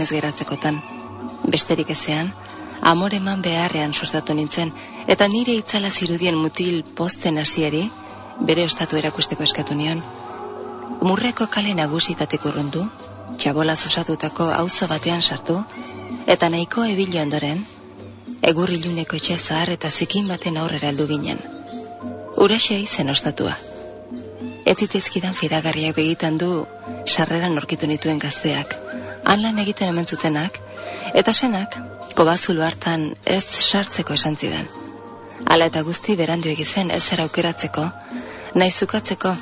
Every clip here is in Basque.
ez geratzekotan. Besterik ezean, amore eman beharrean sortatu nintzen, eta nire itzala zirudien mutil posten hasieri bere ostatu erakusteko eskatu nion. Murreko kale nagusitatik urrundu, txabola osatutako auzo batean sartu, eta nahiko ebilo ondoren, egur iluneko etxe zahar eta zikin baten aurrera heldu ginen. Uraxei zen ostatua. Ez zitezkidan fidagarriak begitan du sarreran norkitu nituen gazteak, han lan egiten hemen zutenak, eta senak, kobazulu hartan ez sartzeko esan zidan. Hala eta guzti berandu egizen ez zera aukeratzeko, nahi zukatzeko,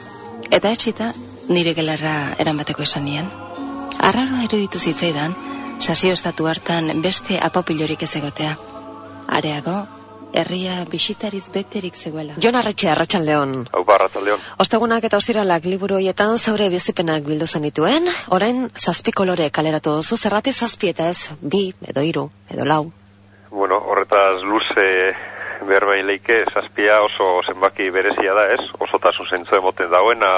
eta etxita nire gelarra eranbateko esan nien. Arraroa eruditu zitzaidan, sasio estatu hartan beste apopilorik ez egotea. Areago, herria bisitariz beterik zegoela. Jon Arretxe, Arratxal Leon. Hau ba, Arratxal Leon. Ostegunak eta ostiralak liburu hoietan zaure bizipenak bildu zenituen, orain zazpi kolore kaleratu duzu, zerrati zazpi eta ez, bi, edo hiru, edo lau. Bueno, horretaz luze berbain leike, zazpia oso zenbaki berezia da ez, oso tasun zentzu emoten dagoena,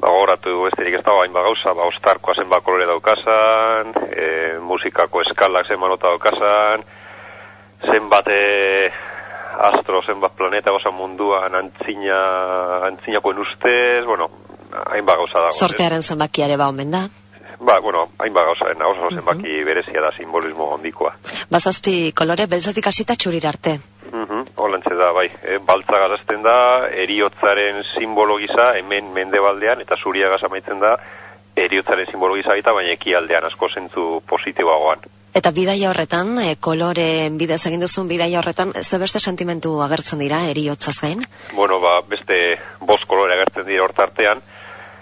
ba, goratu besterik ez dago hain bagauza, ba, ostarkoa zenbat kolore daukazan, e, musikako eskalak zenbat nota daukazan, zenbat e, astro, zenbat planeta goza munduan antzina, antzinakoen ustez, bueno, hainba gauza dago. Sortearen zenbakiare ba omen da. Ba, bueno, hainba gauza, oso zenbaki berezia da simbolismo ondikoa. Bazazpi kolore beltzatik hasita txurir arte. Mhm, Holantze da, bai, e, baltza gazazten da, eriotzaren simbolo gisa, hemen mendebaldean, eta zuria amaitzen da, eriotzaren simbolo gisa baita, baina ekialdean asko zentzu positiboagoan. Eta bidaia horretan, e, kolore bidez egin duzun bidaia horretan, da beste sentimentu agertzen dira, eriotzaz gain? Bueno, ba, beste bost kolore agertzen dira hortartean,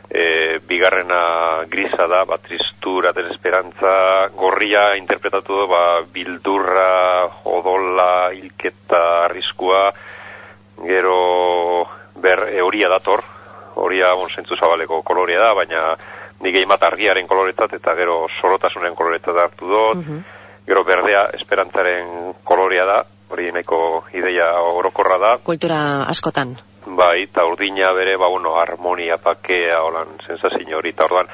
e, bigarrena grisa da, ba, tristura, desesperantza, gorria interpretatu du, ba, bildurra, odola, ilketa, arriskua, gero ber, e, horia dator, horia bon zabaleko kolorea da, baina nik bat argiaren koloretat eta gero sorotasunen koloretat hartu dut, Mhm. gero berdea esperantzaren kolorea da, hori nahiko ideia orokorra da, Kultura askotan. bai, eta urdina bere, ba, bueno, harmonia, pakea, holan, sensazio hori, eta orduan,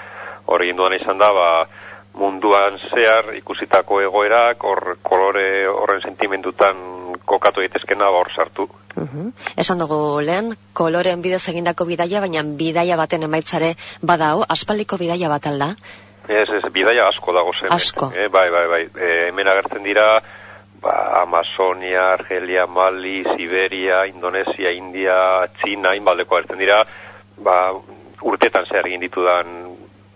hori induan izan da, ba, munduan zehar ikusitako egoerak, hor kolore horren sentimendutan kokatu daitezkena hor sartu. Mhm. Esan dugu lehen, koloren bidez egindako bidaia, baina bidaia baten emaitzare badao, aspaldiko bidaia bat alda. Ez, ez, bidaia asko dago zen. Asko. Eh, bai, bai, bai. E, hemen agertzen dira, ba, Amazonia, Argelia, Mali, Siberia, Indonesia, India, China, inbaldeko agertzen dira, ba, urtetan zehar egin ditudan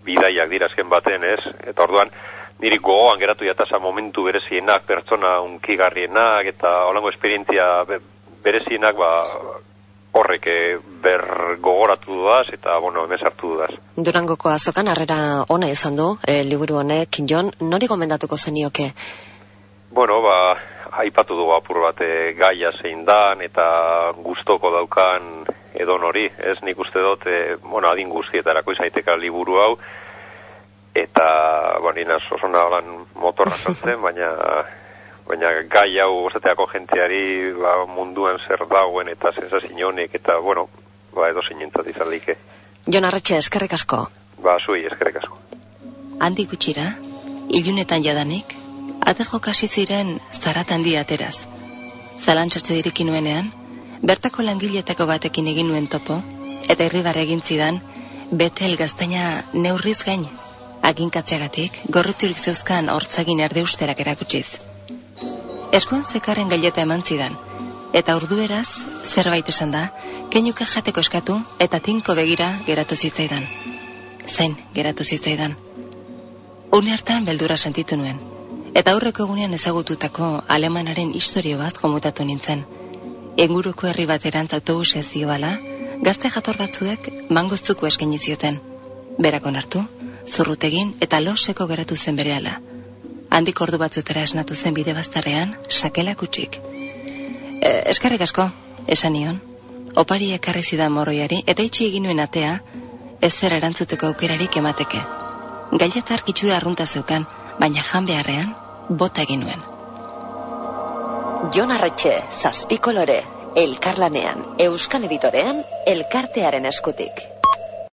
bidaiak dira azken baten, ez? Eta orduan, niri gogoan geratu jatasa momentu berezienak, pertsona unkigarrienak, eta holango esperientzia be- berezienak, ba, horrek eh, ber gogoratu dudaz, eta, bueno, hemen sartu dudaz. Durangoko azokan harrera ona izan du, e, liburu honek, Jon, nori gomendatuko zenioke? Bueno, ba, aipatu dugu apur bat e, gaia zein dan eta gustoko daukan edon hori, ez nik uste dut, e, bueno, adin guztietarako izaiteka liburu hau, eta, bueno, inaz, oso naholan motorra saltzen, baina, baina gai hau osateako jenteari ba, munduan zer dagoen eta sensazio honek, eta, bueno, ba, edo zinentzat izan like. Jon Arretxe, eskerrik asko. Ba, zui, eskerrik asko. Handi gutxira, ilunetan jadanik, ate jokasi ziren zarat handi ateraz. Zalantzatxe diriki nuenean, bertako langiletako batekin egin nuen topo, eta irribar egin zidan, betel gaztaina neurriz gain, aginkatzeagatik, gorriturik zeuzkan hortzagin erdeusterak erakutsiz. Eskuan zekarren gaileta eman zidan, eta urdueraz, zerbait esan da, keinuka jateko eskatu, eta tinko begira geratu zitzaidan. Zain geratu zitzaidan. Une hartan beldura sentitu nuen, eta aurreko egunean ezagututako alemanaren historio bat komutatu nintzen. Enguruko herri baterantz autobusez zioala, gazte jator batzuek mangoztuko eskaini zioten. Berak onartu, zurrutegin eta loseko geratu zen berehala. Handik ordu batzutera esnatu zen bide baztarrean, sakela kutsik. E, eskarrik asko, esan nion. Opari ekarri zidan morroiari eta itxi egin nuen atea, ez zer erantzuteko aukerarik emateke. Gailetar kitxuda arrunta zeukan, baina jan beharrean, bota egin nuen. Jon Arretxe, zazpi kolore, elkarlanean, euskan editorean, elkartearen eskutik.